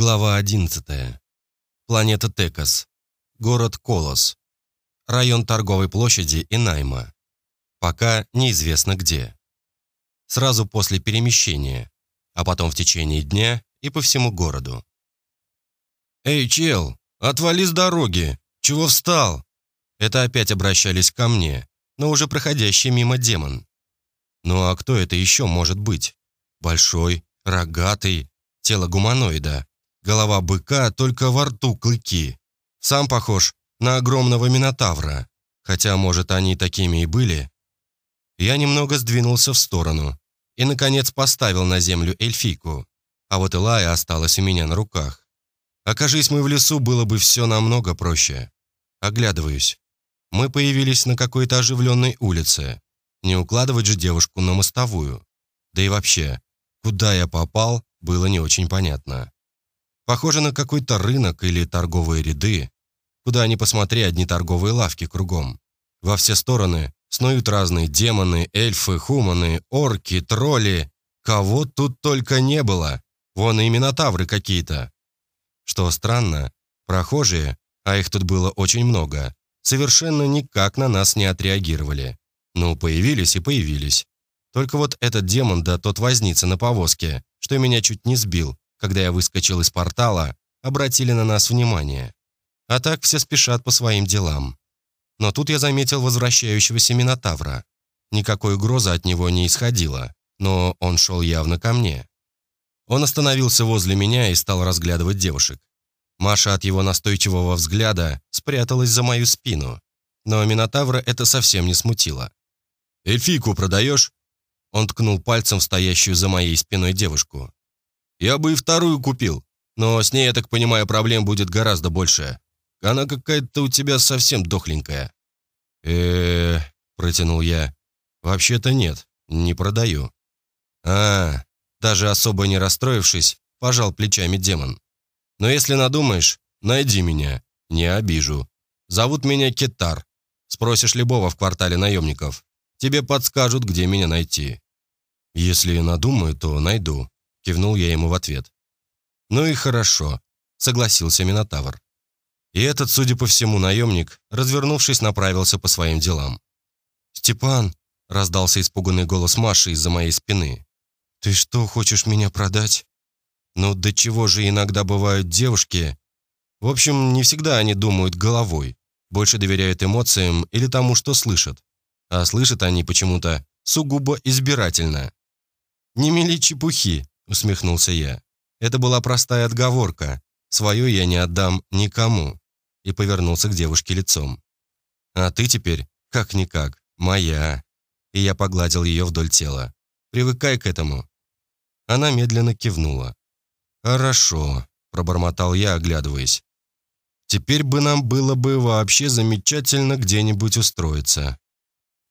Глава 11. Планета Текас. Город Колос. Район торговой площади и найма. Пока неизвестно где. Сразу после перемещения, а потом в течение дня и по всему городу. «Эй, чел, отвали с дороги! Чего встал?» Это опять обращались ко мне, но уже проходящий мимо демон. Ну а кто это еще может быть? Большой, рогатый, тело гуманоида, Голова быка, только во рту клыки. Сам похож на огромного минотавра, хотя, может, они такими и были. Я немного сдвинулся в сторону и, наконец, поставил на землю эльфийку, а вот Илая осталась у меня на руках. Окажись мы в лесу, было бы все намного проще. Оглядываюсь. Мы появились на какой-то оживленной улице. Не укладывать же девушку на мостовую. Да и вообще, куда я попал, было не очень понятно. Похоже на какой-то рынок или торговые ряды. Куда ни посмотри, одни торговые лавки кругом. Во все стороны снуют разные демоны, эльфы, хуманы, орки, тролли. Кого тут только не было. Вон и минотавры какие-то. Что странно, прохожие, а их тут было очень много, совершенно никак на нас не отреагировали. Ну, появились и появились. Только вот этот демон да тот возница на повозке, что меня чуть не сбил, когда я выскочил из портала, обратили на нас внимание. А так все спешат по своим делам. Но тут я заметил возвращающегося Минотавра. Никакой угрозы от него не исходило, но он шел явно ко мне. Он остановился возле меня и стал разглядывать девушек. Маша от его настойчивого взгляда спряталась за мою спину, но Минотавра это совсем не смутило. «Эльфийку продаешь?» Он ткнул пальцем в стоящую за моей спиной девушку. Я бы и вторую купил, но с ней, я так понимаю, проблем будет гораздо больше. Она какая-то у тебя совсем дохленькая». э протянул я. «Вообще-то нет, не продаю». «А, даже особо не расстроившись, пожал плечами демон. «Но если надумаешь, найди меня, не обижу. Зовут меня Кетар. Спросишь любого в квартале наемников. Тебе подскажут, где меня найти. Если надумаю, то найду. Кивнул я ему в ответ. «Ну и хорошо», — согласился Минотавр. И этот, судя по всему, наемник, развернувшись, направился по своим делам. «Степан», — раздался испуганный голос Маши из-за моей спины, «ты что, хочешь меня продать?» «Ну, до чего же иногда бывают девушки?» В общем, не всегда они думают головой, больше доверяют эмоциям или тому, что слышат. А слышат они почему-то сугубо избирательно. «Не мели чепухи», усмехнулся я. Это была простая отговорка. Свое я не отдам никому. И повернулся к девушке лицом. А ты теперь, как-никак, моя. И я погладил ее вдоль тела. Привыкай к этому. Она медленно кивнула. «Хорошо», — пробормотал я, оглядываясь. «Теперь бы нам было бы вообще замечательно где-нибудь устроиться».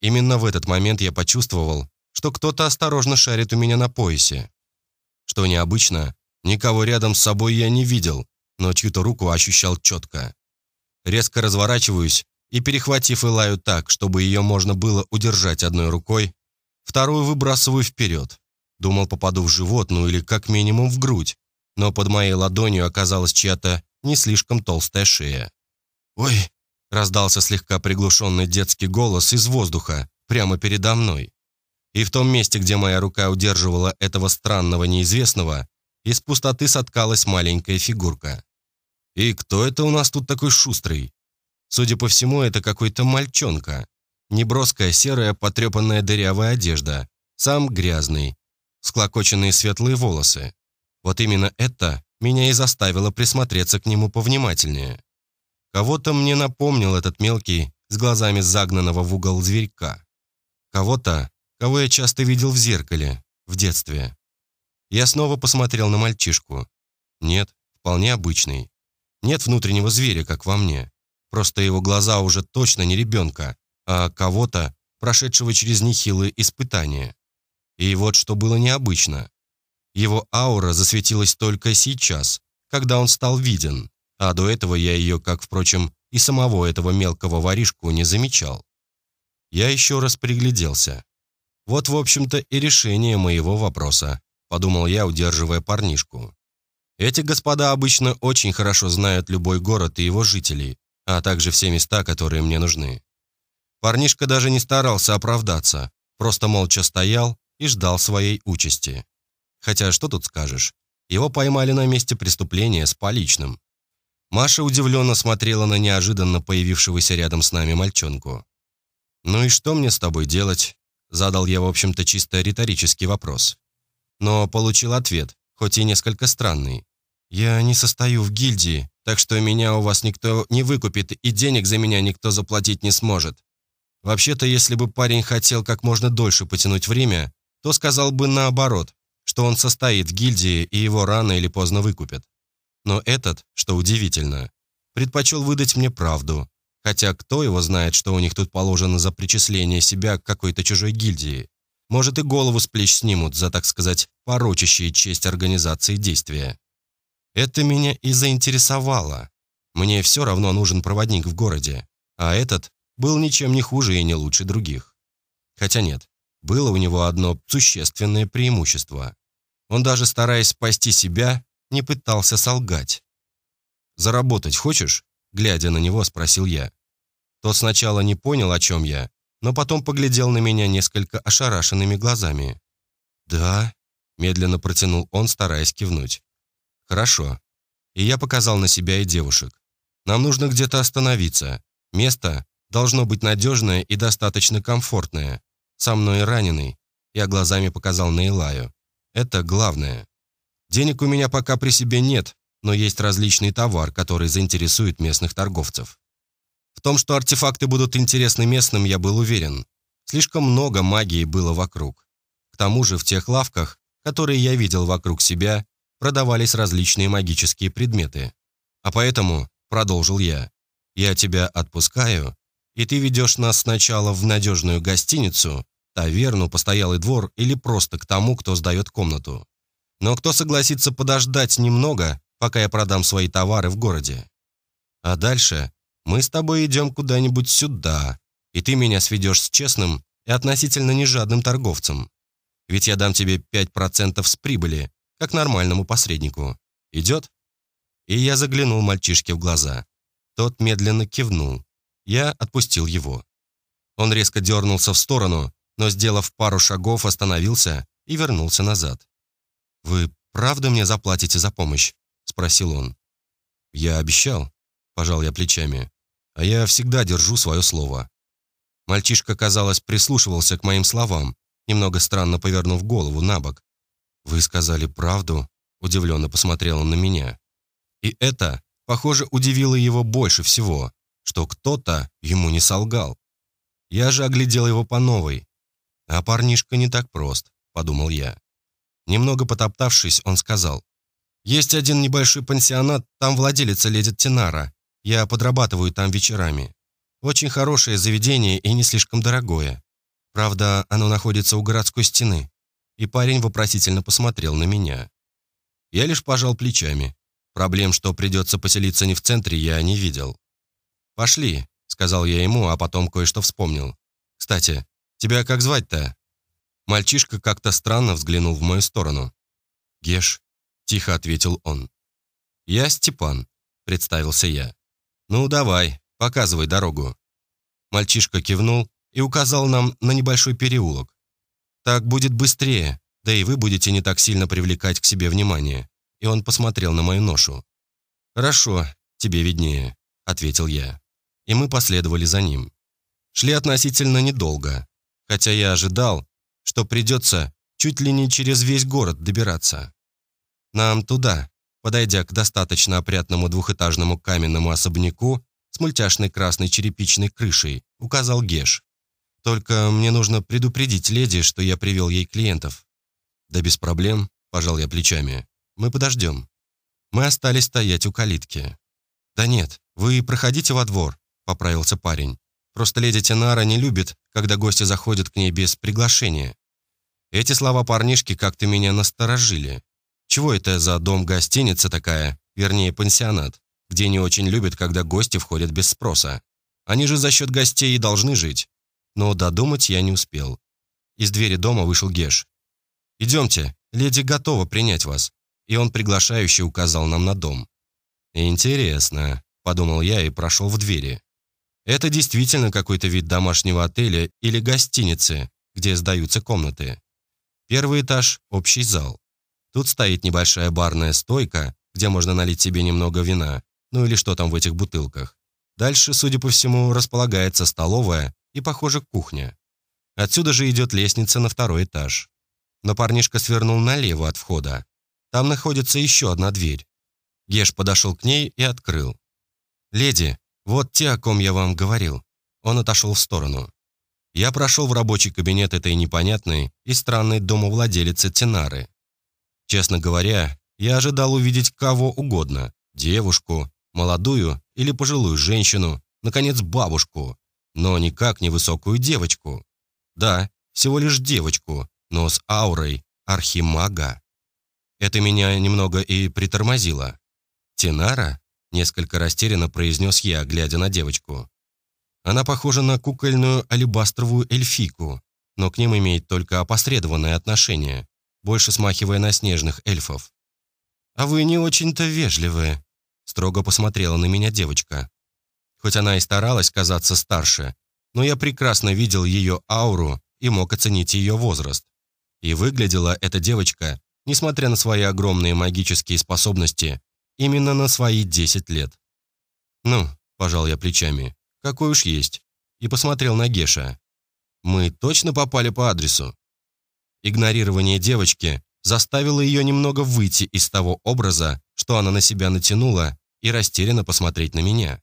Именно в этот момент я почувствовал, что кто-то осторожно шарит у меня на поясе. Что необычно, никого рядом с собой я не видел, но чью-то руку ощущал четко. Резко разворачиваюсь и, перехватив Илаю так, чтобы ее можно было удержать одной рукой, вторую выбрасываю вперед. Думал, попаду в живот, ну или как минимум в грудь, но под моей ладонью оказалась чья-то не слишком толстая шея. «Ой!» – раздался слегка приглушенный детский голос из воздуха, прямо передо мной. И в том месте, где моя рука удерживала этого странного неизвестного, из пустоты соткалась маленькая фигурка. И кто это у нас тут такой шустрый? Судя по всему, это какой-то мальчонка. Неброская серая потрепанная дырявая одежда, сам грязный, склокоченные светлые волосы. Вот именно это меня и заставило присмотреться к нему повнимательнее. Кого-то мне напомнил этот мелкий, с глазами загнанного в угол зверька. Кого-то, кого я часто видел в зеркале, в детстве. Я снова посмотрел на мальчишку. Нет, вполне обычный. Нет внутреннего зверя, как во мне. Просто его глаза уже точно не ребенка, а кого-то, прошедшего через нехилые испытания. И вот что было необычно. Его аура засветилась только сейчас, когда он стал виден, а до этого я ее, как, впрочем, и самого этого мелкого воришку не замечал. Я еще раз пригляделся. Вот, в общем-то, и решение моего вопроса, подумал я, удерживая парнишку. Эти господа обычно очень хорошо знают любой город и его жителей, а также все места, которые мне нужны. Парнишка даже не старался оправдаться, просто молча стоял и ждал своей участи. Хотя что тут скажешь, его поймали на месте преступления с поличным. Маша удивленно смотрела на неожиданно появившегося рядом с нами мальчонку. «Ну и что мне с тобой делать?» Задал я, в общем-то, чисто риторический вопрос. Но получил ответ, хоть и несколько странный. «Я не состою в гильдии, так что меня у вас никто не выкупит, и денег за меня никто заплатить не сможет. Вообще-то, если бы парень хотел как можно дольше потянуть время, то сказал бы наоборот, что он состоит в гильдии и его рано или поздно выкупят. Но этот, что удивительно, предпочел выдать мне правду, хотя кто его знает, что у них тут положено за причисление себя к какой-то чужой гильдии. Может и голову с плеч снимут за, так сказать, порочащие честь организации действия. Это меня и заинтересовало. Мне все равно нужен проводник в городе, а этот был ничем не хуже и не лучше других. Хотя нет, было у него одно существенное преимущество. Он даже стараясь спасти себя, не пытался солгать. «Заработать хочешь?» – глядя на него, спросил я. Тот сначала не понял, о чем я, но потом поглядел на меня несколько ошарашенными глазами. «Да», – медленно протянул он, стараясь кивнуть. «Хорошо». И я показал на себя и девушек. «Нам нужно где-то остановиться. Место должно быть надежное и достаточно комфортное. Со мной раненый». Я глазами показал на Илаю. «Это главное». Денег у меня пока при себе нет, но есть различный товар, который заинтересует местных торговцев. В том, что артефакты будут интересны местным, я был уверен. Слишком много магии было вокруг. К тому же в тех лавках, которые я видел вокруг себя, продавались различные магические предметы. А поэтому, продолжил я, я тебя отпускаю, и ты ведешь нас сначала в надежную гостиницу, таверну, постоялый двор или просто к тому, кто сдает комнату. Но кто согласится подождать немного, пока я продам свои товары в городе? А дальше мы с тобой идем куда-нибудь сюда, и ты меня сведешь с честным и относительно нежадным торговцем. Ведь я дам тебе 5% с прибыли, как нормальному посреднику. Идет?» И я заглянул мальчишке в глаза. Тот медленно кивнул. Я отпустил его. Он резко дернулся в сторону, но, сделав пару шагов, остановился и вернулся назад. «Вы правда мне заплатите за помощь?» – спросил он. «Я обещал», – пожал я плечами. «А я всегда держу свое слово». Мальчишка, казалось, прислушивался к моим словам, немного странно повернув голову на бок. «Вы сказали правду?» – удивленно посмотрел он на меня. И это, похоже, удивило его больше всего, что кто-то ему не солгал. Я же оглядел его по новой. А парнишка не так прост, подумал я. Немного потоптавшись, он сказал. «Есть один небольшой пансионат, там владелица леди Тинара. Я подрабатываю там вечерами. Очень хорошее заведение и не слишком дорогое. Правда, оно находится у городской стены». И парень вопросительно посмотрел на меня. Я лишь пожал плечами. Проблем, что придется поселиться не в центре, я не видел. «Пошли», — сказал я ему, а потом кое-что вспомнил. «Кстати, тебя как звать-то?» Мальчишка как-то странно взглянул в мою сторону. «Геш», — тихо ответил он. «Я Степан», — представился я. «Ну, давай, показывай дорогу». Мальчишка кивнул и указал нам на небольшой переулок. «Так будет быстрее, да и вы будете не так сильно привлекать к себе внимание». И он посмотрел на мою ношу. «Хорошо, тебе виднее», — ответил я. И мы последовали за ним. Шли относительно недолго, хотя я ожидал, что придется чуть ли не через весь город добираться. Нам туда, подойдя к достаточно опрятному двухэтажному каменному особняку с мультяшной красной черепичной крышей, указал Геш. Только мне нужно предупредить леди, что я привел ей клиентов. Да без проблем, пожал я плечами. Мы подождем. Мы остались стоять у калитки. Да нет, вы проходите во двор, поправился парень. Просто леди Тенара не любит, когда гости заходят к ней без приглашения. Эти слова парнишки как-то меня насторожили. Чего это за дом-гостиница такая, вернее, пансионат, где не очень любят, когда гости входят без спроса? Они же за счет гостей и должны жить. Но додумать я не успел. Из двери дома вышел Геш. «Идемте, леди готова принять вас», и он приглашающе указал нам на дом. «Интересно», — подумал я и прошел в двери. Это действительно какой-то вид домашнего отеля или гостиницы, где сдаются комнаты. Первый этаж – общий зал. Тут стоит небольшая барная стойка, где можно налить себе немного вина, ну или что там в этих бутылках. Дальше, судя по всему, располагается столовая и, похоже, кухня. Отсюда же идет лестница на второй этаж. Но парнишка свернул налево от входа. Там находится еще одна дверь. Геш подошел к ней и открыл. «Леди, вот те, о ком я вам говорил. Он отошел в сторону. Я прошел в рабочий кабинет этой непонятной и странной домовладелицы Тинары. Честно говоря, я ожидал увидеть кого угодно. Девушку, молодую или пожилую женщину, наконец, бабушку, но никак не высокую девочку. Да, всего лишь девочку, но с аурой архимага. Это меня немного и притормозило. Тинара? Несколько растерянно произнес я, глядя на девочку. Она похожа на кукольную алебастровую эльфику, но к ним имеет только опосредованное отношение, больше смахивая на снежных эльфов. «А вы не очень-то вежливые», — строго посмотрела на меня девочка. Хоть она и старалась казаться старше, но я прекрасно видел ее ауру и мог оценить ее возраст. И выглядела эта девочка, несмотря на свои огромные магические способности, Именно на свои 10 лет. «Ну», – пожал я плечами, – «какой уж есть». И посмотрел на Геша. «Мы точно попали по адресу?» Игнорирование девочки заставило ее немного выйти из того образа, что она на себя натянула, и растерянно посмотреть на меня.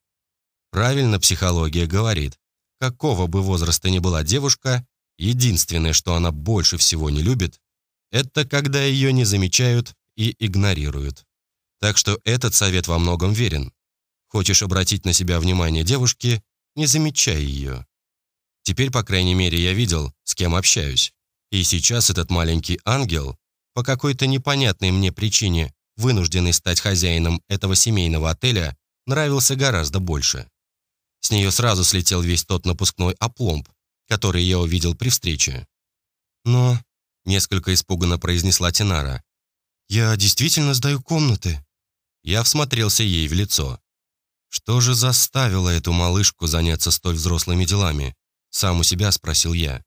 Правильно психология говорит, какого бы возраста ни была девушка, единственное, что она больше всего не любит, это когда ее не замечают и игнорируют. Так что этот совет во многом верен. Хочешь обратить на себя внимание девушки, не замечай ее. Теперь, по крайней мере, я видел, с кем общаюсь. И сейчас этот маленький ангел, по какой-то непонятной мне причине, вынужденный стать хозяином этого семейного отеля, нравился гораздо больше. С нее сразу слетел весь тот напускной опломб, который я увидел при встрече. «Но...» — несколько испуганно произнесла Тинара. «Я действительно сдаю комнаты». Я всмотрелся ей в лицо. Что же заставило эту малышку заняться столь взрослыми делами? Сам у себя спросил я.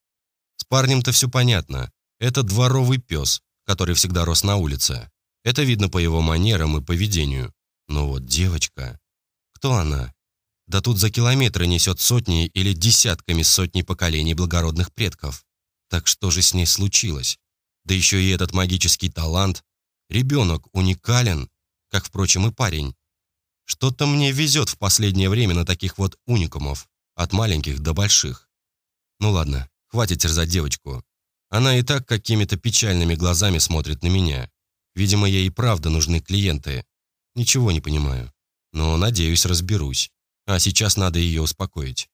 С парнем-то все понятно. Это дворовый пес, который всегда рос на улице. Это видно по его манерам и поведению. Но вот девочка... Кто она? Да тут за километры несет сотни или десятками сотней поколений благородных предков. Так что же с ней случилось? Да еще и этот магический талант. Ребенок уникален как, впрочем, и парень. Что-то мне везет в последнее время на таких вот уникумов, от маленьких до больших. Ну ладно, хватит терзать девочку. Она и так какими-то печальными глазами смотрит на меня. Видимо, ей и правда нужны клиенты. Ничего не понимаю. Но, надеюсь, разберусь. А сейчас надо ее успокоить.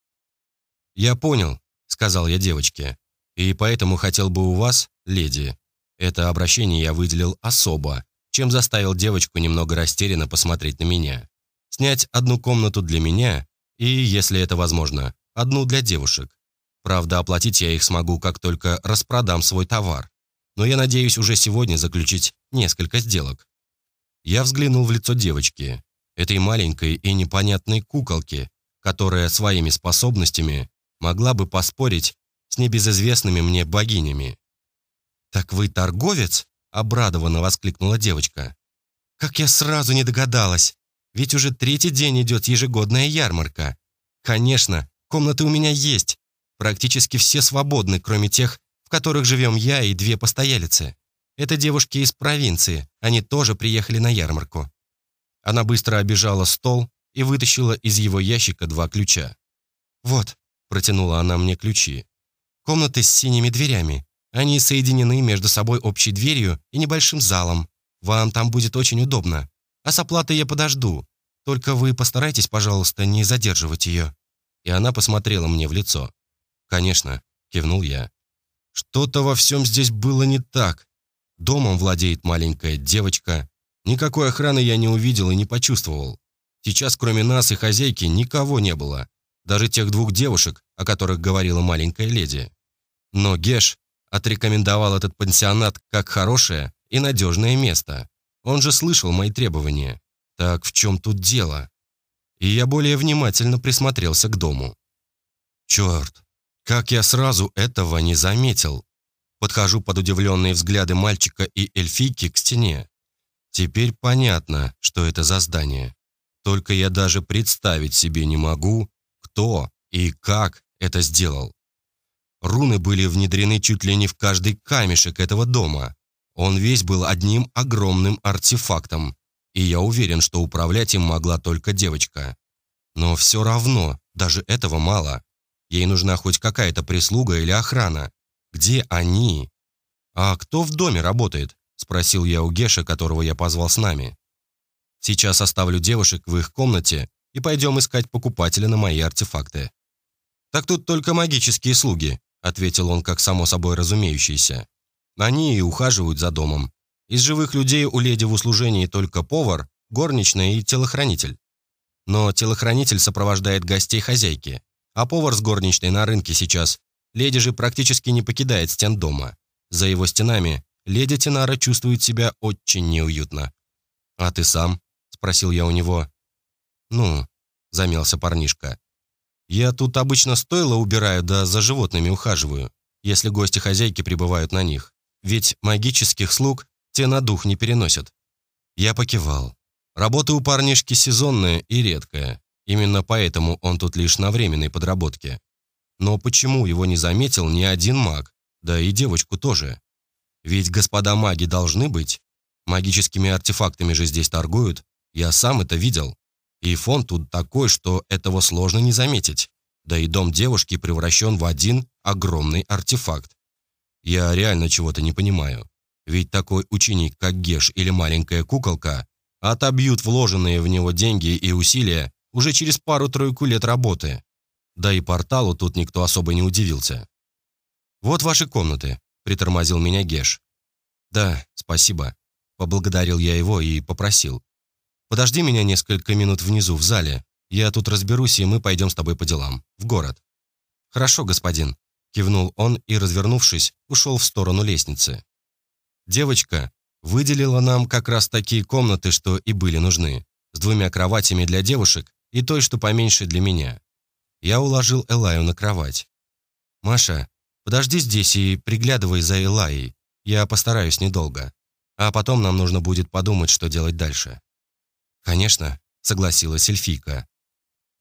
«Я понял», — сказал я девочке. «И поэтому хотел бы у вас, леди». Это обращение я выделил особо, чем заставил девочку немного растерянно посмотреть на меня. Снять одну комнату для меня и, если это возможно, одну для девушек. Правда, оплатить я их смогу, как только распродам свой товар. Но я надеюсь уже сегодня заключить несколько сделок. Я взглянул в лицо девочки, этой маленькой и непонятной куколки, которая своими способностями могла бы поспорить с небезызвестными мне богинями. «Так вы торговец?» Обрадованно воскликнула девочка. «Как я сразу не догадалась! Ведь уже третий день идет ежегодная ярмарка. Конечно, комнаты у меня есть. Практически все свободны, кроме тех, в которых живем я и две постоялицы. Это девушки из провинции, они тоже приехали на ярмарку». Она быстро обежала стол и вытащила из его ящика два ключа. «Вот», — протянула она мне ключи. «Комнаты с синими дверями. Они соединены между собой общей дверью и небольшим залом. Вам там будет очень удобно. А с оплатой я подожду. Только вы постарайтесь, пожалуйста, не задерживать ее». И она посмотрела мне в лицо. «Конечно», — кивнул я. «Что-то во всем здесь было не так. Домом владеет маленькая девочка. Никакой охраны я не увидел и не почувствовал. Сейчас кроме нас и хозяйки никого не было. Даже тех двух девушек, о которых говорила маленькая леди. Но Геш отрекомендовал этот пансионат как хорошее и надежное место. Он же слышал мои требования. Так в чем тут дело? И я более внимательно присмотрелся к дому. Черт, как я сразу этого не заметил. Подхожу под удивленные взгляды мальчика и эльфийки к стене. Теперь понятно, что это за здание. Только я даже представить себе не могу, кто и как это сделал. Руны были внедрены чуть ли не в каждый камешек этого дома. Он весь был одним огромным артефактом, и я уверен, что управлять им могла только девочка. Но все равно, даже этого мало. Ей нужна хоть какая-то прислуга или охрана. Где они? А кто в доме работает? Спросил я у Геша, которого я позвал с нами. Сейчас оставлю девушек в их комнате и пойдем искать покупателя на мои артефакты. Так тут только магические слуги, ответил он как само собой разумеющийся. Они и ухаживают за домом. Из живых людей у леди в услужении только повар, горничная и телохранитель. Но телохранитель сопровождает гостей хозяйки, а повар с горничной на рынке сейчас. Леди же практически не покидает стен дома. За его стенами леди Тинара чувствует себя очень неуютно. «А ты сам?» – спросил я у него. «Ну», – замялся парнишка. «Я тут обычно стойло убираю, да за животными ухаживаю, если гости хозяйки прибывают на них. Ведь магических слуг те на дух не переносят. Я покивал. Работа у парнишки сезонная и редкая. Именно поэтому он тут лишь на временной подработке. Но почему его не заметил ни один маг? Да и девочку тоже. Ведь господа маги должны быть. Магическими артефактами же здесь торгуют. Я сам это видел. И фон тут такой, что этого сложно не заметить. Да и дом девушки превращен в один огромный артефакт. Я реально чего-то не понимаю. Ведь такой ученик, как Геш или маленькая куколка, отобьют вложенные в него деньги и усилия уже через пару-тройку лет работы. Да и порталу тут никто особо не удивился. «Вот ваши комнаты», — притормозил меня Геш. «Да, спасибо», — поблагодарил я его и попросил. «Подожди меня несколько минут внизу, в зале. Я тут разберусь, и мы пойдем с тобой по делам, в город». «Хорошо, господин», Кивнул он и, развернувшись, ушел в сторону лестницы. Девочка выделила нам как раз такие комнаты, что и были нужны, с двумя кроватями для девушек и той, что поменьше для меня. Я уложил Элаю на кровать. «Маша, подожди здесь и приглядывай за Элаей. Я постараюсь недолго. А потом нам нужно будет подумать, что делать дальше». «Конечно», — согласилась эльфийка.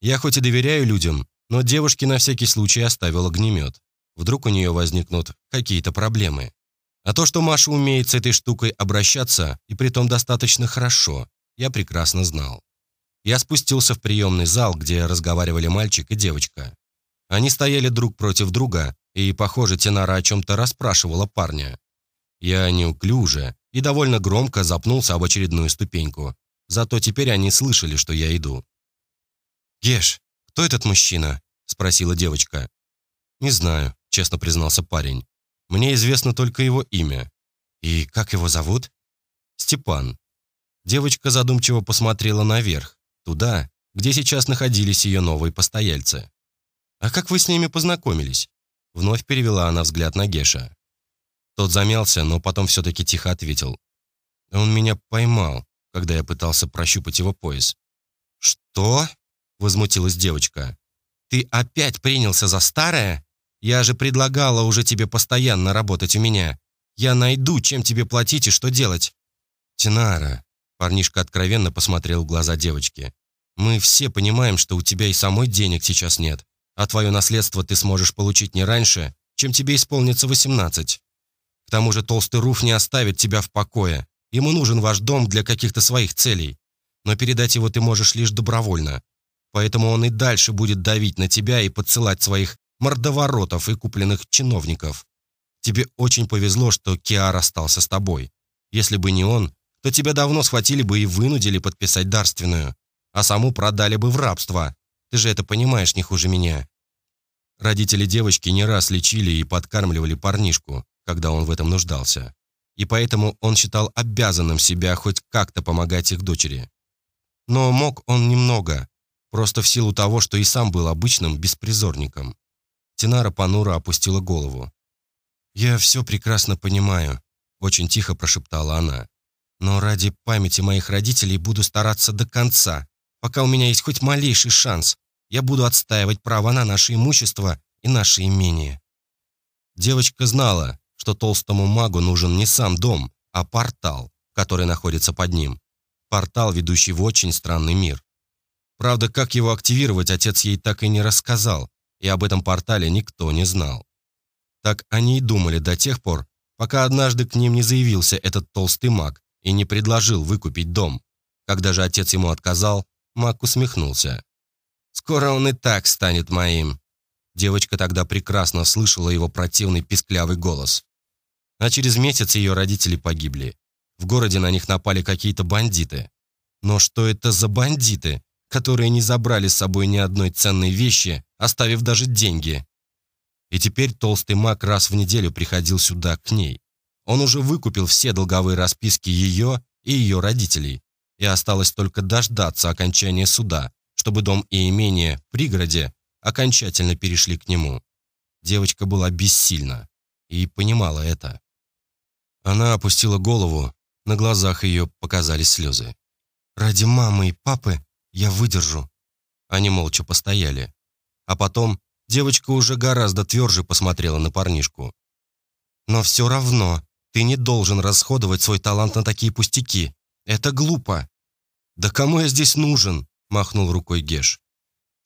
«Я хоть и доверяю людям, но девушке на всякий случай оставил огнемет. Вдруг у нее возникнут какие-то проблемы. А то, что Маша умеет с этой штукой обращаться, и притом достаточно хорошо, я прекрасно знал. Я спустился в приемный зал, где разговаривали мальчик и девочка. Они стояли друг против друга, и, похоже, Тенара о чем-то расспрашивала парня. Я неуклюже и довольно громко запнулся об очередную ступеньку. Зато теперь они слышали, что я иду. «Геш, кто этот мужчина?» – спросила девочка. «Не знаю», — честно признался парень. «Мне известно только его имя. И как его зовут?» «Степан». Девочка задумчиво посмотрела наверх, туда, где сейчас находились ее новые постояльцы. «А как вы с ними познакомились?» Вновь перевела она взгляд на Геша. Тот замялся, но потом все-таки тихо ответил. «Он меня поймал, когда я пытался прощупать его пояс». «Что?» — возмутилась девочка. «Ты опять принялся за старое?» Я же предлагала уже тебе постоянно работать у меня. Я найду, чем тебе платить и что делать». «Тинара», — парнишка откровенно посмотрел в глаза девочки, «мы все понимаем, что у тебя и самой денег сейчас нет, а твое наследство ты сможешь получить не раньше, чем тебе исполнится 18. К тому же толстый Руф не оставит тебя в покое. Ему нужен ваш дом для каких-то своих целей. Но передать его ты можешь лишь добровольно. Поэтому он и дальше будет давить на тебя и подсылать своих мордоворотов и купленных чиновников. Тебе очень повезло, что Киар остался с тобой. Если бы не он, то тебя давно схватили бы и вынудили подписать дарственную, а саму продали бы в рабство. Ты же это понимаешь не хуже меня. Родители девочки не раз лечили и подкармливали парнишку, когда он в этом нуждался. И поэтому он считал обязанным себя хоть как-то помогать их дочери. Но мог он немного, просто в силу того, что и сам был обычным беспризорником. Тинара понуро опустила голову. «Я все прекрасно понимаю», — очень тихо прошептала она. Но ради памяти моих родителей буду стараться до конца. Пока у меня есть хоть малейший шанс, я буду отстаивать право на наше имущество и наше имение». Девочка знала, что толстому магу нужен не сам дом, а портал, который находится под ним. Портал, ведущий в очень странный мир. Правда, как его активировать, отец ей так и не рассказал, и об этом портале никто не знал. Так они и думали до тех пор, пока однажды к ним не заявился этот толстый маг и не предложил выкупить дом. Когда же отец ему отказал, маг усмехнулся. «Скоро он и так станет моим». Девочка тогда прекрасно слышала его противный писклявый голос. А через месяц ее родители погибли. В городе на них напали какие-то бандиты. Но что это за бандиты, которые не забрали с собой ни одной ценной вещи, оставив даже деньги? И теперь толстый маг раз в неделю приходил сюда, к ней. Он уже выкупил все долговые расписки ее и ее родителей, и осталось только дождаться окончания суда, чтобы дом и имение в пригороде окончательно перешли к нему. Девочка была бессильна и понимала это. Она опустила голову, на глазах ее показались слезы. «Ради мамы и папы я выдержу». Они молча постояли. А потом Девочка уже гораздо тверже посмотрела на парнишку. «Но все равно ты не должен расходовать свой талант на такие пустяки. Это глупо». «Да кому я здесь нужен?» – махнул рукой Геш.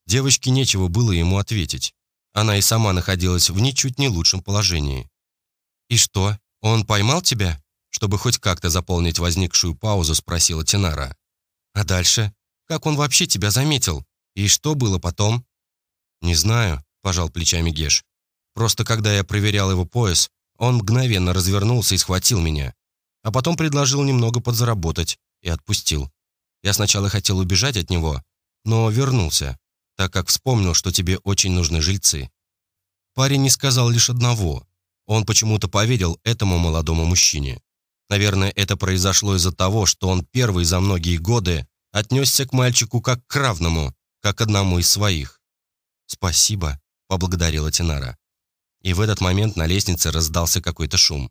Девочке нечего было ему ответить. Она и сама находилась в ничуть не лучшем положении. «И что, он поймал тебя?» Чтобы хоть как-то заполнить возникшую паузу, спросила Тинара. «А дальше? Как он вообще тебя заметил? И что было потом?» «Не знаю пожал плечами Геш. Просто когда я проверял его пояс, он мгновенно развернулся и схватил меня. А потом предложил немного подзаработать и отпустил. Я сначала хотел убежать от него, но вернулся, так как вспомнил, что тебе очень нужны жильцы. Парень не сказал лишь одного. Он почему-то поверил этому молодому мужчине. Наверное, это произошло из-за того, что он первый за многие годы отнесся к мальчику как к равному, как одному из своих. «Спасибо», — поблагодарила Тинара. И в этот момент на лестнице раздался какой-то шум.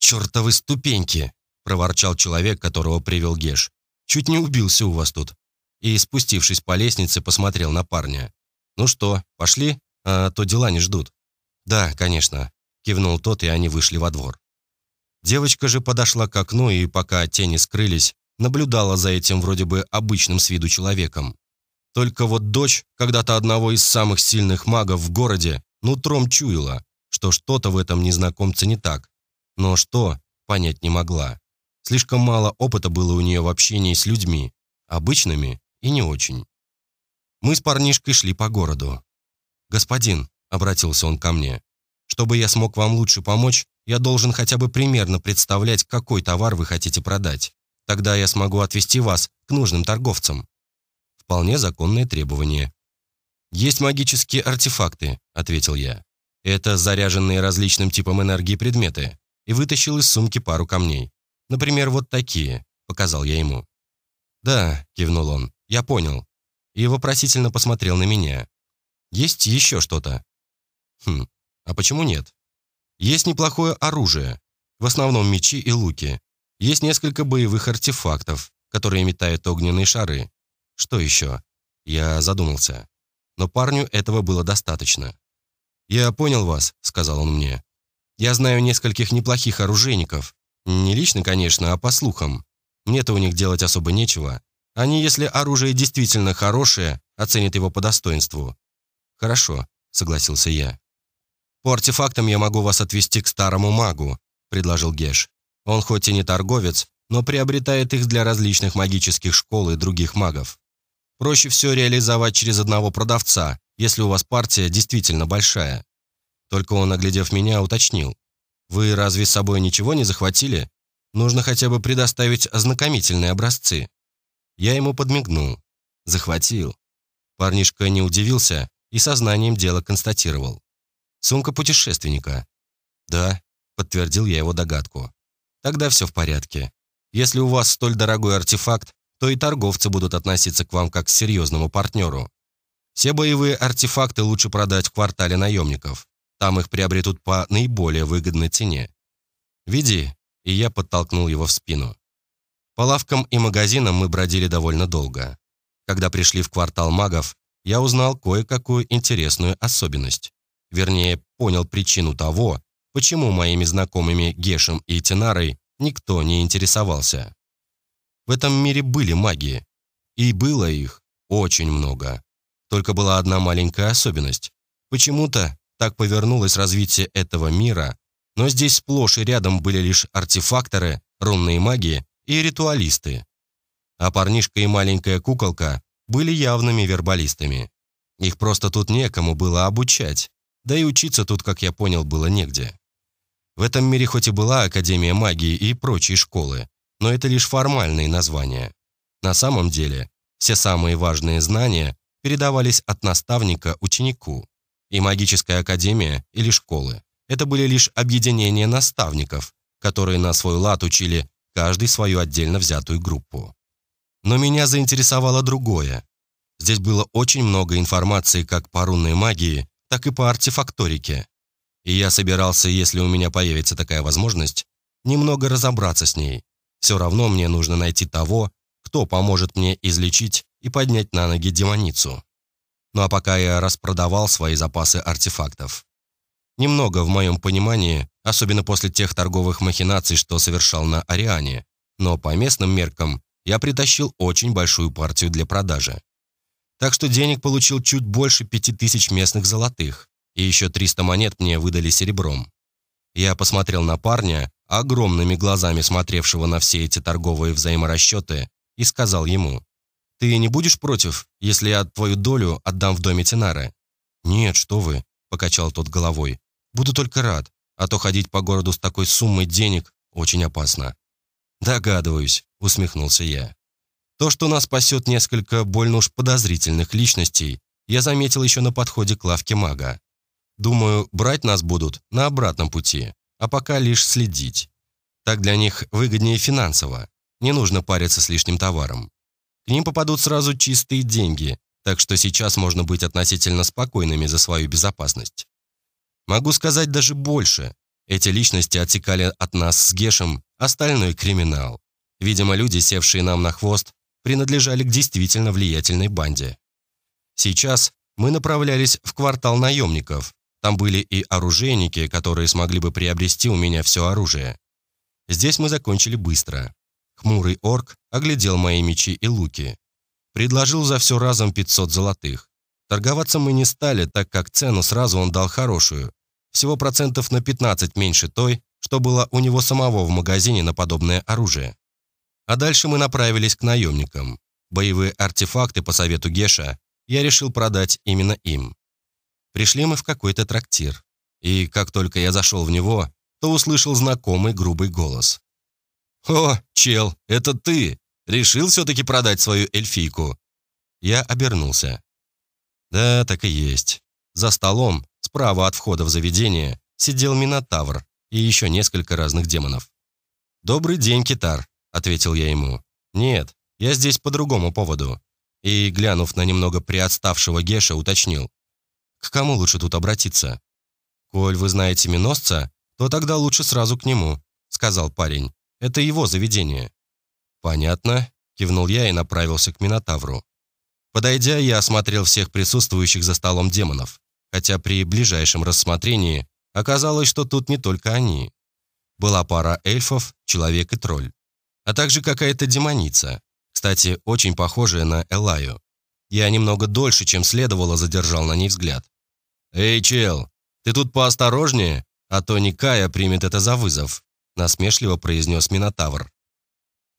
«Чертовы ступеньки!» — проворчал человек, которого привел Геш. «Чуть не убился у вас тут». И, спустившись по лестнице, посмотрел на парня. «Ну что, пошли? А то дела не ждут». «Да, конечно», — кивнул тот, и они вышли во двор. Девочка же подошла к окну и, пока тени скрылись, наблюдала за этим вроде бы обычным с виду человеком. Только вот дочь когда-то одного из самых сильных магов в городе нутром чуяла, что что-то в этом незнакомце не так. Но что, понять не могла. Слишком мало опыта было у нее в общении с людьми, обычными и не очень. Мы с парнишкой шли по городу. «Господин», — обратился он ко мне, — «чтобы я смог вам лучше помочь, я должен хотя бы примерно представлять, какой товар вы хотите продать. Тогда я смогу отвести вас к нужным торговцам». Вполне законное требование. «Есть магические артефакты», — ответил я. «Это заряженные различным типом энергии предметы». И вытащил из сумки пару камней. «Например, вот такие», — показал я ему. «Да», — кивнул он, — «я понял». И вопросительно посмотрел на меня. «Есть еще что-то?» «Хм, а почему нет?» «Есть неплохое оружие, в основном мечи и луки. Есть несколько боевых артефактов, которые метают огненные шары. Что еще? Я задумался. Но парню этого было достаточно. «Я понял вас», — сказал он мне. «Я знаю нескольких неплохих оружейников. Не лично, конечно, а по слухам. Мне-то у них делать особо нечего. Они, если оружие действительно хорошее, оценят его по достоинству». «Хорошо», — согласился я. «По артефактам я могу вас отвести к старому магу», — предложил Геш. «Он хоть и не торговец, но приобретает их для различных магических школ и других магов. Проще все реализовать через одного продавца, если у вас партия действительно большая. Только он, оглядев меня, уточнил. Вы разве с собой ничего не захватили? Нужно хотя бы предоставить ознакомительные образцы. Я ему подмигнул. Захватил. Парнишка не удивился и сознанием дела констатировал. Сумка путешественника. Да, подтвердил я его догадку. Тогда все в порядке. Если у вас столь дорогой артефакт, то и торговцы будут относиться к вам как к серьезному партнеру. Все боевые артефакты лучше продать в квартале наемников. Там их приобретут по наиболее выгодной цене. «Веди», и я подтолкнул его в спину. По лавкам и магазинам мы бродили довольно долго. Когда пришли в квартал магов, я узнал кое-какую интересную особенность. Вернее, понял причину того, почему моими знакомыми Гешем и Тинарой никто не интересовался. В этом мире были маги, и было их очень много. Только была одна маленькая особенность. Почему-то так повернулось развитие этого мира, но здесь сплошь и рядом были лишь артефакторы, рунные маги и ритуалисты. А парнишка и маленькая куколка были явными вербалистами. Их просто тут некому было обучать, да и учиться тут, как я понял, было негде. В этом мире хоть и была Академия магии и прочие школы, но это лишь формальные названия. На самом деле, все самые важные знания передавались от наставника ученику. И магическая академия или школы – это были лишь объединения наставников, которые на свой лад учили каждый свою отдельно взятую группу. Но меня заинтересовало другое. Здесь было очень много информации как по рунной магии, так и по артефакторике. И я собирался, если у меня появится такая возможность, немного разобраться с ней. Все равно мне нужно найти того, кто поможет мне излечить и поднять на ноги демоницу. Ну а пока я распродавал свои запасы артефактов. Немного в моем понимании, особенно после тех торговых махинаций, что совершал на Ариане, но по местным меркам я притащил очень большую партию для продажи. Так что денег получил чуть больше пяти тысяч местных золотых, и еще 300 монет мне выдали серебром. Я посмотрел на парня, огромными глазами смотревшего на все эти торговые взаиморасчеты, и сказал ему, «Ты не будешь против, если я твою долю отдам в доме Тинары?» «Нет, что вы», – покачал тот головой. «Буду только рад, а то ходить по городу с такой суммой денег очень опасно». «Догадываюсь», – усмехнулся я. То, что нас спасет несколько больно уж подозрительных личностей, я заметил еще на подходе к лавке мага. Думаю, брать нас будут на обратном пути, а пока лишь следить. Так для них выгоднее финансово. Не нужно париться с лишним товаром. К ним попадут сразу чистые деньги, так что сейчас можно быть относительно спокойными за свою безопасность. Могу сказать даже больше. Эти личности отсекали от нас с Гешем остальной криминал. Видимо, люди, севшие нам на хвост, принадлежали к действительно влиятельной банде. Сейчас мы направлялись в квартал наемников. Там были и оружейники, которые смогли бы приобрести у меня все оружие. Здесь мы закончили быстро. Хмурый орк оглядел мои мечи и луки. Предложил за все разом 500 золотых. Торговаться мы не стали, так как цену сразу он дал хорошую. Всего процентов на 15 меньше той, что было у него самого в магазине на подобное оружие. А дальше мы направились к наемникам. Боевые артефакты по совету Геша я решил продать именно им. Пришли мы в какой-то трактир. И как только я зашел в него, то услышал знакомый грубый голос. «О, чел, это ты! Решил все-таки продать свою эльфийку?» Я обернулся. Да, так и есть. За столом, справа от входа в заведение, сидел Минотавр и еще несколько разных демонов. «Добрый день, Китар», — ответил я ему. «Нет, я здесь по другому поводу». И, глянув на немного приотставшего Геша, уточнил. «К кому лучше тут обратиться?» «Коль вы знаете Миносца, то тогда лучше сразу к нему», — сказал парень. Это его заведение». «Понятно», — кивнул я и направился к Минотавру. Подойдя, я осмотрел всех присутствующих за столом демонов, хотя при ближайшем рассмотрении оказалось, что тут не только они. Была пара эльфов, человек и тролль, а также какая-то демоница, кстати, очень похожая на Элаю. Я немного дольше, чем следовало, задержал на ней взгляд. «Эй, чел, ты тут поосторожнее, а то Никая примет это за вызов», насмешливо произнес Минотавр.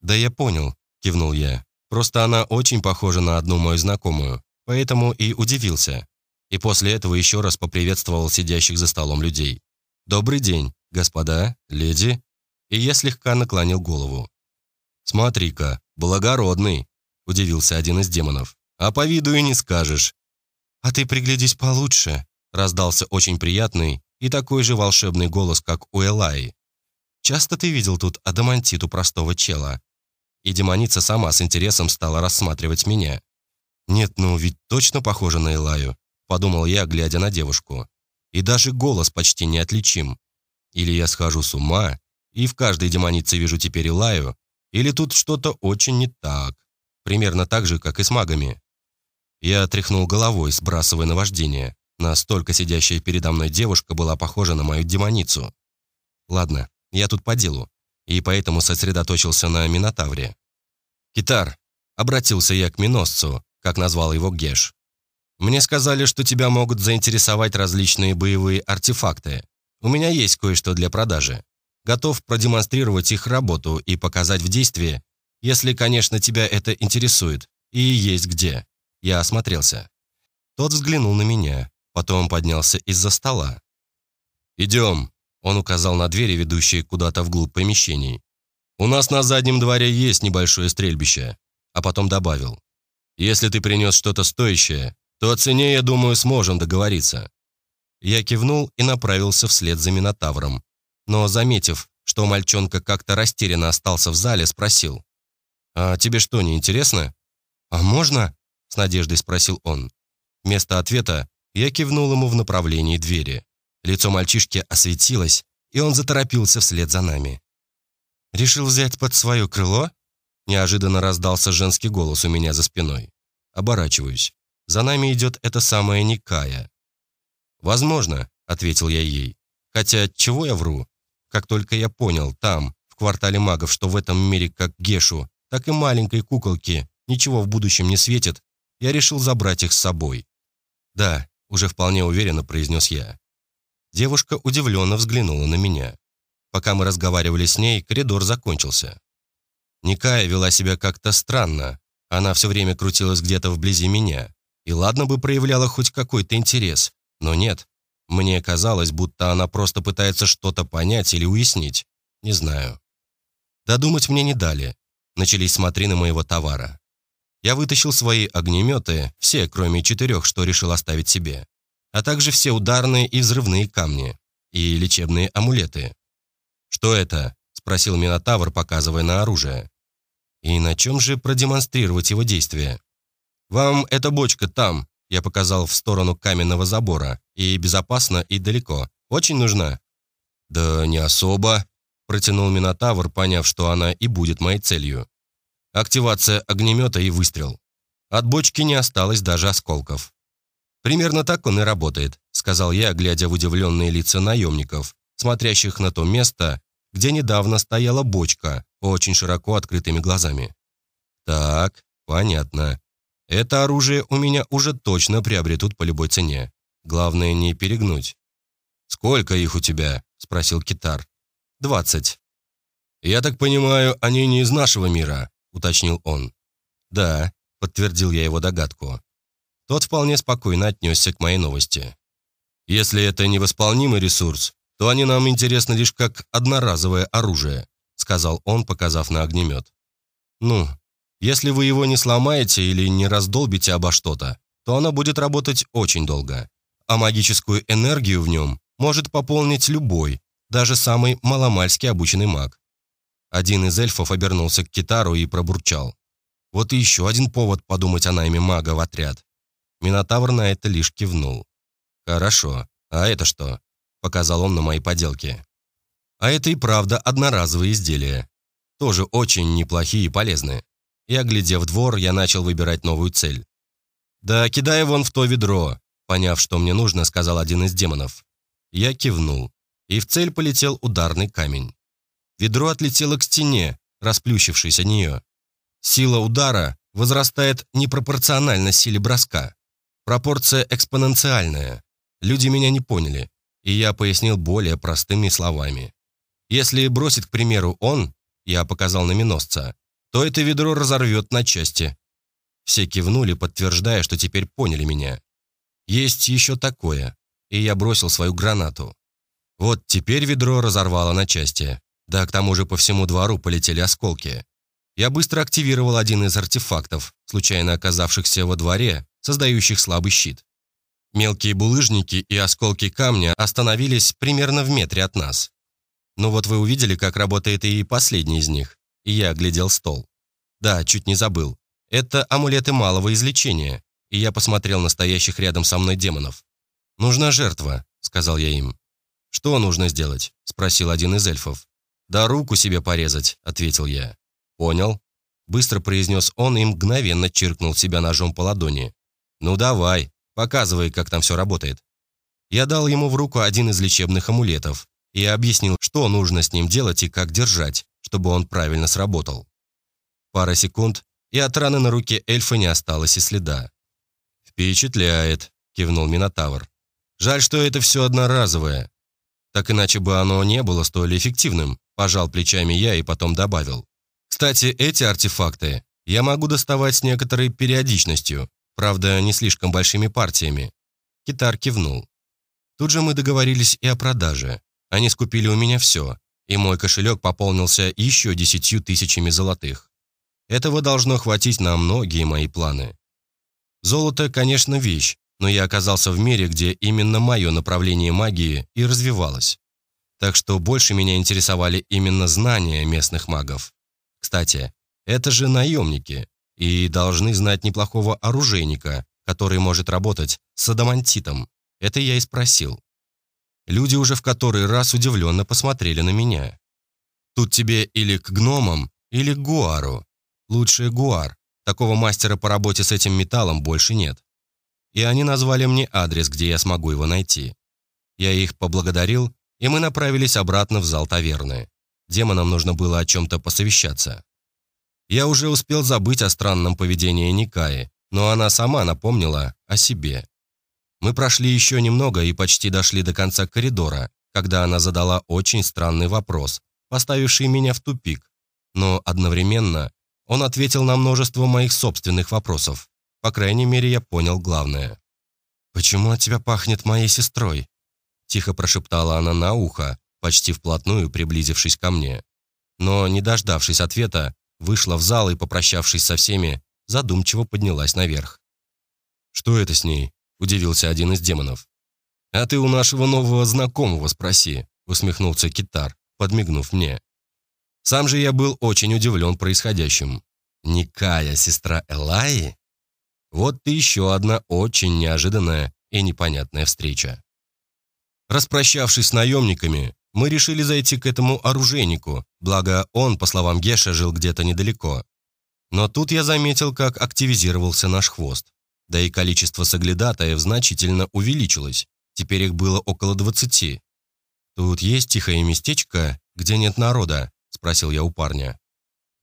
«Да я понял», — кивнул я. «Просто она очень похожа на одну мою знакомую, поэтому и удивился. И после этого еще раз поприветствовал сидящих за столом людей. «Добрый день, господа, леди». И я слегка наклонил голову. «Смотри-ка, благородный», — удивился один из демонов. «А по виду и не скажешь». «А ты приглядись получше», — раздался очень приятный и такой же волшебный голос, как у Элаи. Часто ты видел тут адамантиту простого чела?» И демоница сама с интересом стала рассматривать меня. «Нет, ну ведь точно похоже на Элаю», — подумал я, глядя на девушку. «И даже голос почти неотличим. Или я схожу с ума, и в каждой демонице вижу теперь Элаю, Или тут что-то очень не так. Примерно так же, как и с магами. Я тряхнул головой, сбрасывая наваждение. Настолько сидящая передо мной девушка была похожа на мою демоницу. Ладно, я тут по делу, и поэтому сосредоточился на Минотавре. «Китар», — обратился я к Миносцу, как назвал его Геш. «Мне сказали, что тебя могут заинтересовать различные боевые артефакты. У меня есть кое-что для продажи. Готов продемонстрировать их работу и показать в действии, если, конечно, тебя это интересует, и есть где». Я осмотрелся. Тот взглянул на меня, потом поднялся из-за стола. «Идем», — он указал на двери, ведущие куда-то вглубь помещений. «У нас на заднем дворе есть небольшое стрельбище», а потом добавил. «Если ты принес что-то стоящее, то о цене, я думаю, сможем договориться». Я кивнул и направился вслед за Минотавром, но, заметив, что мальчонка как-то растерянно остался в зале, спросил. «А тебе что, не интересно?» «А можно?» – с надеждой спросил он. Вместо ответа я кивнул ему в направлении двери. Лицо мальчишки осветилось, и он заторопился вслед за нами. «Решил взять под свое крыло?» Неожиданно раздался женский голос у меня за спиной. Оборачиваюсь. За нами идет эта самая Никая. «Возможно», — ответил я ей. «Хотя, чего я вру? Как только я понял, там, в квартале магов, что в этом мире как Гешу, так и маленькой куколки ничего в будущем не светит, я решил забрать их с собой. «Да», — уже вполне уверенно произнес я. Девушка удивленно взглянула на меня. Пока мы разговаривали с ней, коридор закончился. Никая вела себя как-то странно. Она все время крутилась где-то вблизи меня. И ладно бы проявляла хоть какой-то интерес, но нет. Мне казалось, будто она просто пытается что-то понять или уяснить. Не знаю. Додумать мне не дали. Начались смотрины моего товара. Я вытащил свои огнеметы, все, кроме четырех, что решил оставить себе, а также все ударные и взрывные камни и лечебные амулеты. «Что это?» – спросил Минотавр, показывая на оружие. «И на чем же продемонстрировать его действие?» «Вам эта бочка там», – я показал в сторону каменного забора, и безопасно, и далеко. «Очень нужна?» «Да не особо», – протянул Минотавр, поняв, что она и будет моей целью. Активация огнемета и выстрел. От бочки не осталось даже осколков. «Примерно так он и работает», — сказал я, глядя в удивленные лица наемников, смотрящих на то место, где недавно стояла бочка, очень широко открытыми глазами. «Так, понятно. Это оружие у меня уже точно приобретут по любой цене. Главное, не перегнуть». «Сколько их у тебя?» — спросил Китар. «Двадцать». «Я так понимаю, они не из нашего мира?» Уточнил он. «Да», — подтвердил я его догадку. Тот вполне спокойно отнесся к моей новости. «Если это невосполнимый ресурс, то они нам интересны лишь как одноразовое оружие», сказал он, показав на огнемет. «Ну, если вы его не сломаете или не раздолбите обо что-то, то оно будет работать очень долго, а магическую энергию в нем может пополнить любой, даже самый маломальски обученный маг. Один из эльфов обернулся к китару и пробурчал. Вот и еще один повод подумать о найме мага в отряд. Минотавр на это лишь кивнул. «Хорошо. А это что?» – показал он на мои поделки. «А это и правда одноразовые изделия. Тоже очень неплохие и полезные. И, оглядев двор, я начал выбирать новую цель. «Да кидай вон в то ведро», – поняв, что мне нужно, сказал один из демонов. Я кивнул, и в цель полетел ударный камень. Ведро отлетело к стене, расплющившись о нее. Сила удара возрастает непропорционально силе броска. Пропорция экспоненциальная. Люди меня не поняли, и я пояснил более простыми словами. Если бросит, к примеру, он, я показал на миносца, то это ведро разорвет на части. Все кивнули, подтверждая, что теперь поняли меня. Есть еще такое, и я бросил свою гранату. Вот теперь ведро разорвало на части. Да, к тому же по всему двору полетели осколки. Я быстро активировал один из артефактов, случайно оказавшихся во дворе, создающих слабый щит. Мелкие булыжники и осколки камня остановились примерно в метре от нас. Ну вот вы увидели, как работает и последний из них. И я оглядел стол. Да, чуть не забыл. Это амулеты малого излечения. И я посмотрел на стоящих рядом со мной демонов. «Нужна жертва», — сказал я им. «Что нужно сделать?» — спросил один из эльфов. «Да руку себе порезать», — ответил я. Понял. Быстро произнес он и мгновенно чиркнул себя ножом по ладони. Ну давай, показывай, как там все работает. Я дал ему в руку один из лечебных амулетов и объяснил, что нужно с ним делать и как держать, чтобы он правильно сработал. Пара секунд, и от раны на руке эльфа не осталось и следа. «Впечатляет», — кивнул Минотавр. «Жаль, что это все одноразовое. Так иначе бы оно не было столь эффективным», — пожал плечами я и потом добавил. «Кстати, эти артефакты я могу доставать с некоторой периодичностью, правда, не слишком большими партиями». Китар кивнул. Тут же мы договорились и о продаже. Они скупили у меня все, и мой кошелек пополнился еще десятью тысячами золотых. Этого должно хватить на многие мои планы. Золото, конечно, вещь, но я оказался в мире, где именно мое направление магии и развивалось. Так что больше меня интересовали именно знания местных магов. Кстати, это же наемники, и должны знать неплохого оружейника, который может работать с адамантитом. Это я и спросил. Люди уже в который раз удивленно посмотрели на меня. Тут тебе или к гномам, или к гуару. Лучше гуар. Такого мастера по работе с этим металлом больше нет. И они назвали мне адрес, где я смогу его найти. Я их поблагодарил, и мы направились обратно в зал таверны. Демонам нужно было о чем-то посовещаться. Я уже успел забыть о странном поведении Никаи, но она сама напомнила о себе. Мы прошли еще немного и почти дошли до конца коридора, когда она задала очень странный вопрос, поставивший меня в тупик. Но одновременно он ответил на множество моих собственных вопросов. По крайней мере, я понял главное. «Почему от тебя пахнет моей сестрой?» Тихо прошептала она на ухо, почти вплотную приблизившись ко мне. Но, не дождавшись ответа, вышла в зал и, попрощавшись со всеми, задумчиво поднялась наверх. «Что это с ней?» удивился один из демонов. «А ты у нашего нового знакомого спроси», усмехнулся Китар, подмигнув мне. Сам же я был очень удивлен происходящим. Никая, сестра Элаи? Вот и еще одна очень неожиданная и непонятная встреча. Распрощавшись с наемниками, мы решили зайти к этому оружейнику, благо он, по словам Геша, жил где-то недалеко. Но тут я заметил, как активизировался наш хвост. Да и количество соглядатаев значительно увеличилось. Теперь их было около двадцати. «Тут есть тихое местечко, где нет народа?» – спросил я у парня.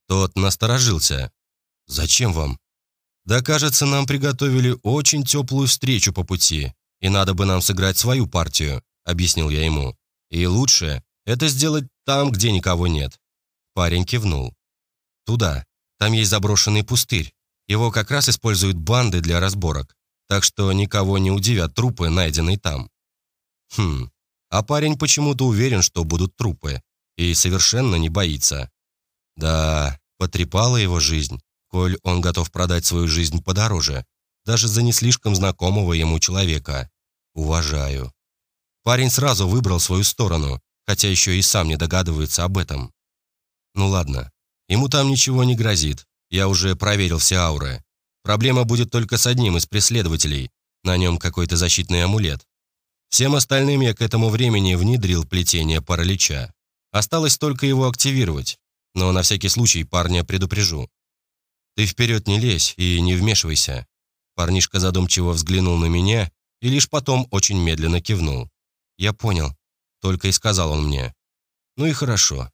Тот насторожился. «Зачем вам?» «Да, кажется, нам приготовили очень теплую встречу по пути, и надо бы нам сыграть свою партию», – объяснил я ему. «И лучше это сделать там, где никого нет». Парень кивнул. «Туда. Там есть заброшенный пустырь. Его как раз используют банды для разборок, так что никого не удивят трупы, найденные там. Хм, а парень почему-то уверен, что будут трупы, и совершенно не боится. Да, потрепала его жизнь, коль он готов продать свою жизнь подороже, даже за не слишком знакомого ему человека. Уважаю. Парень сразу выбрал свою сторону, хотя еще и сам не догадывается об этом. Ну ладно, ему там ничего не грозит, я уже проверил все ауры. Проблема будет только с одним из преследователей. На нем какой-то защитный амулет. Всем остальным я к этому времени внедрил плетение паралича. Осталось только его активировать. Но на всякий случай парня предупрежу. Ты вперед не лезь и не вмешивайся. Парнишка задумчиво взглянул на меня и лишь потом очень медленно кивнул. Я понял. Только и сказал он мне. Ну и хорошо.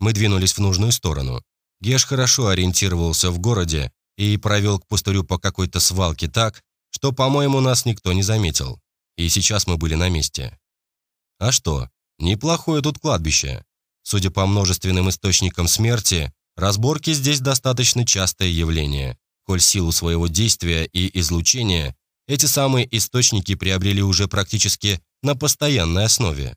Мы двинулись в нужную сторону. Геш хорошо ориентировался в городе и провел к пустырю по какой-то свалке так, что, по-моему, нас никто не заметил. И сейчас мы были на месте. А что? Неплохое тут кладбище. Судя по множественным источникам смерти, разборки здесь достаточно частое явление, коль силу своего действия и излучения эти самые источники приобрели уже практически на постоянной основе.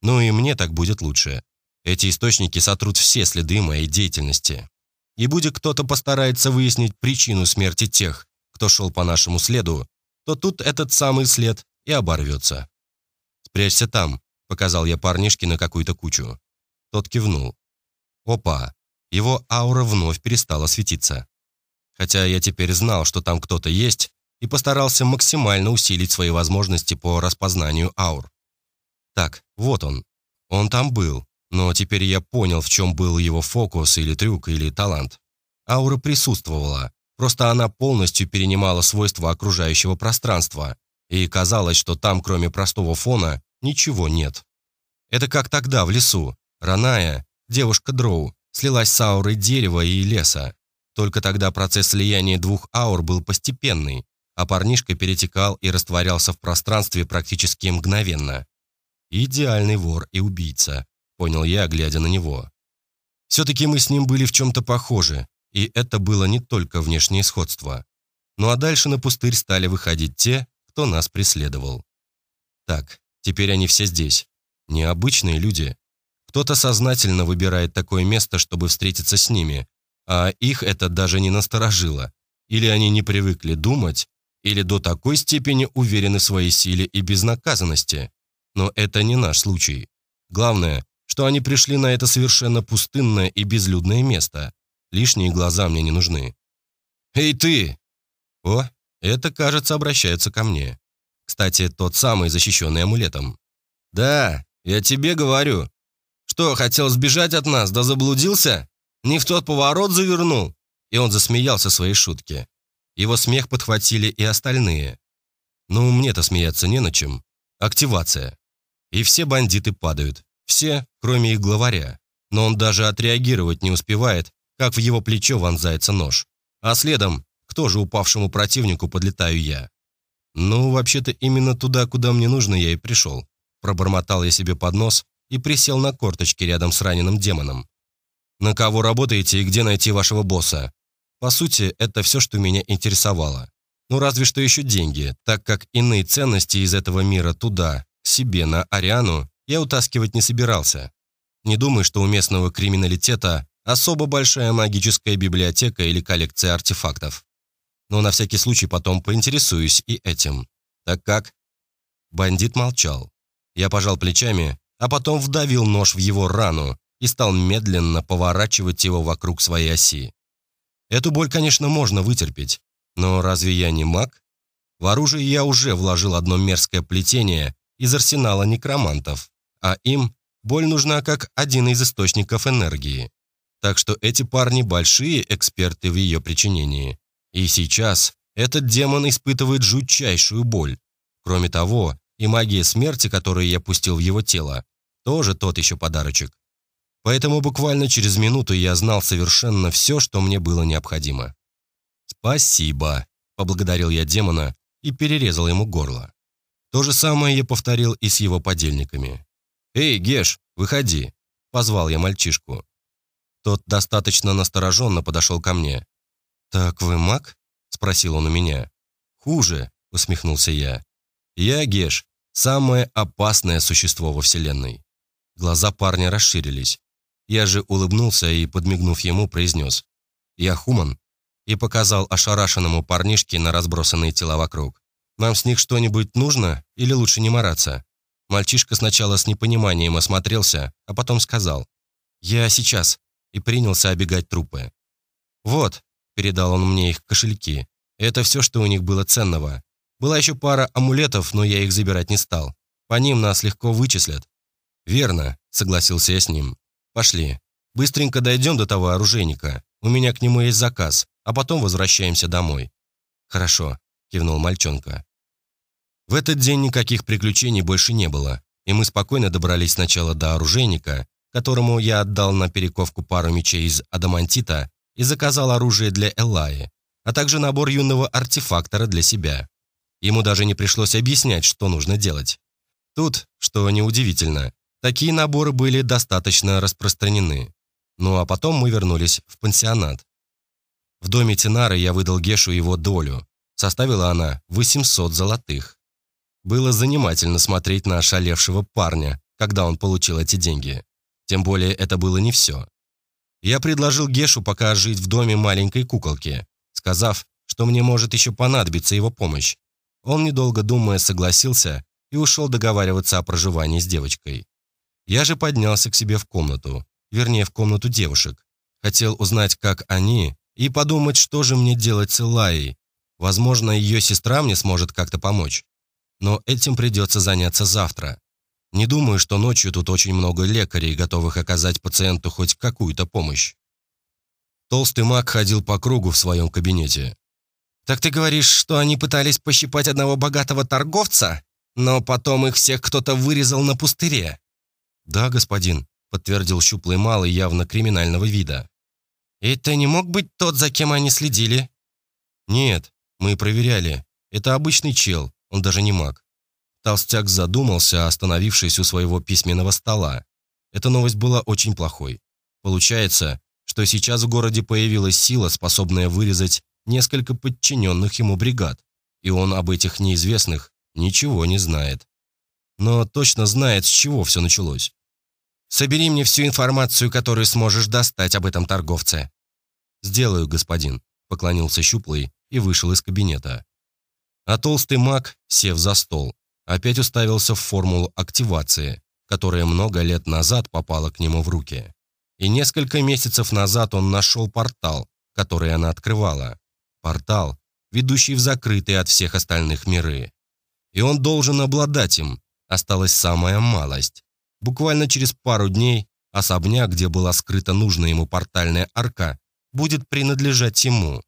Ну и мне так будет лучше. Эти источники сотрут все следы моей деятельности. И будет кто-то постарается выяснить причину смерти тех, кто шел по нашему следу, то тут этот самый след и оборвется. «Спрячься там», — показал я парнишке на какую-то кучу. Тот кивнул. Опа, его аура вновь перестала светиться. Хотя я теперь знал, что там кто-то есть, и постарался максимально усилить свои возможности по распознанию аур. Так, вот он. Он там был, Но теперь я понял, в чем был его фокус или трюк, или талант. Аура присутствовала, просто она полностью перенимала свойства окружающего пространства, и казалось, что там, кроме простого фона, ничего нет. Это как тогда, в лесу. Раная, девушка Дроу, слилась с аурой дерева и леса. Только тогда процесс слияния двух аур был постепенный, а парнишка перетекал и растворялся в пространстве практически мгновенно. Идеальный вор и убийца, понял я, глядя на него. Все-таки мы с ним были в чем-то похожи, и это было не только внешнее сходство. Ну а дальше на пустырь стали выходить те, кто нас преследовал. Так, теперь они все здесь. Необычные люди. Кто-то сознательно выбирает такое место, чтобы встретиться с ними, а их это даже не насторожило. Или они не привыкли думать, или до такой степени уверены в своей силе и безнаказанности. Но это не наш случай. Главное, что они пришли на это совершенно пустынное и безлюдное место. Лишние глаза мне не нужны. «Эй, ты!» О, это, кажется, обращаются ко мне. Кстати, тот самый, защищенный амулетом. «Да, я тебе говорю. Что, хотел сбежать от нас, да заблудился? Не в тот поворот завернул?» И он засмеялся своей шутке. Его смех подхватили и остальные. Ну, мне-то смеяться не на чем. Активация. И все бандиты падают. Все, кроме их главаря. Но он даже отреагировать не успевает, как в его плечо вонзается нож. А следом, кто же упавшему противнику подлетаю я? Ну, вообще-то именно туда, куда мне нужно, я и пришел. Пробормотал я себе под нос и присел на корточки рядом с раненым демоном. «На кого работаете и где найти вашего босса?» По сути, это все, что меня интересовало. Ну, разве что еще деньги, так как иные ценности из этого мира туда, себе, на Ариану, я утаскивать не собирался. Не думаю, что у местного криминалитета особо большая магическая библиотека или коллекция артефактов. Но на всякий случай потом поинтересуюсь и этим. Так как? Бандит молчал. Я пожал плечами, а потом вдавил нож в его рану и стал медленно поворачивать его вокруг своей оси. Эту боль, конечно, можно вытерпеть, но разве я не маг? В оружие я уже вложил одно мерзкое плетение из арсенала некромантов, а им боль нужна как один из источников энергии. Так что эти парни большие эксперты в ее причинении. И сейчас этот демон испытывает жутчайшую боль. Кроме того, и магия смерти, которую я пустил в его тело, тоже тот еще подарочек. Поэтому буквально через минуту я знал совершенно все, что мне было необходимо. «Спасибо», — поблагодарил я демона и перерезал ему горло. То же самое я повторил и с его подельниками. «Эй, Геш, выходи», — позвал я мальчишку. Тот достаточно настороженно подошел ко мне. «Так вы маг?» — спросил он у меня. «Хуже», — усмехнулся я. «Я, Геш, самое опасное существо во Вселенной». Глаза парня расширились. Я же улыбнулся и, подмигнув ему, произнес «Я Хуман» и показал ошарашенному парнишке на разбросанные тела вокруг. «Нам с них что-нибудь нужно или лучше не мараться?» Мальчишка сначала с непониманием осмотрелся, а потом сказал «Я сейчас» и принялся обегать трупы. «Вот», — передал он мне их кошельки, «это все, что у них было ценного. Была еще пара амулетов, но я их забирать не стал. По ним нас легко вычислят». «Верно», — согласился я с ним. Пошли. Быстренько дойдем до того оружейника. У меня к нему есть заказ, а потом возвращаемся домой». «Хорошо», — кивнул мальчонка. В этот день никаких приключений больше не было, и мы спокойно добрались сначала до оружейника, которому я отдал на перековку пару мечей из адамантита и заказал оружие для Эллаи, а также набор юного артефактора для себя. Ему даже не пришлось объяснять, что нужно делать. Тут, что неудивительно, Такие наборы были достаточно распространены. Ну а потом мы вернулись в пансионат. В доме Тинары я выдал Гешу его долю. Составила она 800 золотых. Было занимательно смотреть на ошалевшего парня, когда он получил эти деньги. Тем более это было не все. Я предложил Гешу пока жить в доме маленькой куколки, сказав, что мне может еще понадобиться его помощь. Он, недолго думая, согласился и ушел договариваться о проживании с девочкой. Я же поднялся к себе в комнату, вернее, в комнату девушек. Хотел узнать, как они, и подумать, что же мне делать с Элайей. Возможно, ее сестра мне сможет как-то помочь. Но этим придется заняться завтра. Не думаю, что ночью тут очень много лекарей, готовых оказать пациенту хоть какую-то помощь. Толстый маг ходил по кругу в своем кабинете. «Так ты говоришь, что они пытались пощипать одного богатого торговца, но потом их всех кто-то вырезал на пустыре?» «Да, господин», — подтвердил щуплый малый явно криминального вида. «Это не мог быть тот, за кем они следили?» «Нет, мы проверяли. Это обычный чел, он даже не маг». Толстяк задумался, остановившись у своего письменного стола. Эта новость была очень плохой. Получается, что сейчас в городе появилась сила, способная вырезать несколько подчиненных ему бригад, и он об этих неизвестных ничего не знает. Но точно знает, с чего все началось. Собери мне всю информацию, которую сможешь достать об этом торговце». «Сделаю, господин», — поклонился Щуплый и вышел из кабинета. А толстый маг, сев за стол, опять уставился в формулу активации, которая много лет назад попала к нему в руки. И несколько месяцев назад он нашел портал, который она открывала. Портал, ведущий в закрытые от всех остальных миры. И он должен обладать им. Осталась самая малость. Буквально через пару дней особняк, где была скрыта нужная ему портальная арка, будет принадлежать ему.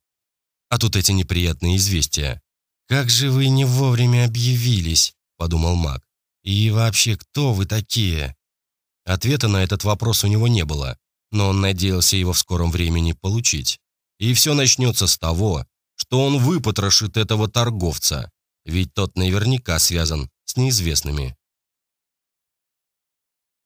А тут эти неприятные известия. «Как же вы не вовремя объявились?» – подумал маг. «И вообще, кто вы такие?» Ответа на этот вопрос у него не было, но он надеялся его в скором времени получить. И все начнется с того, что он выпотрошит этого торговца, ведь тот наверняка связан с неизвестными.